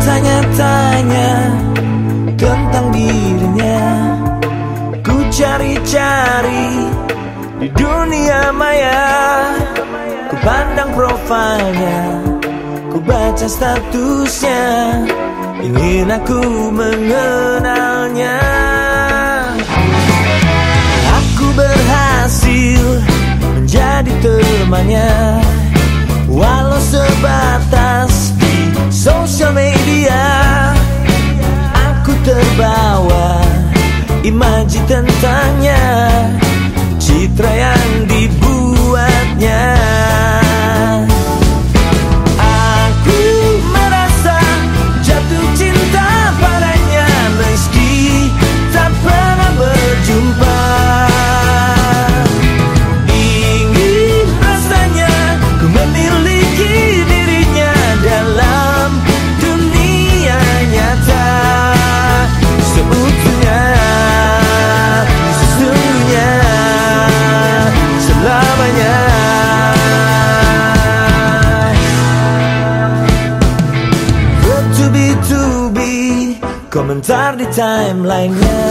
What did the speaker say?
bertanya-tanya tentang dirinya. Ku cari-cari di dunia maya. Ku pandang profilnya, ku baca statusnya. Ingin aku mengenalnya. Tentangnya Komentar di timelinenya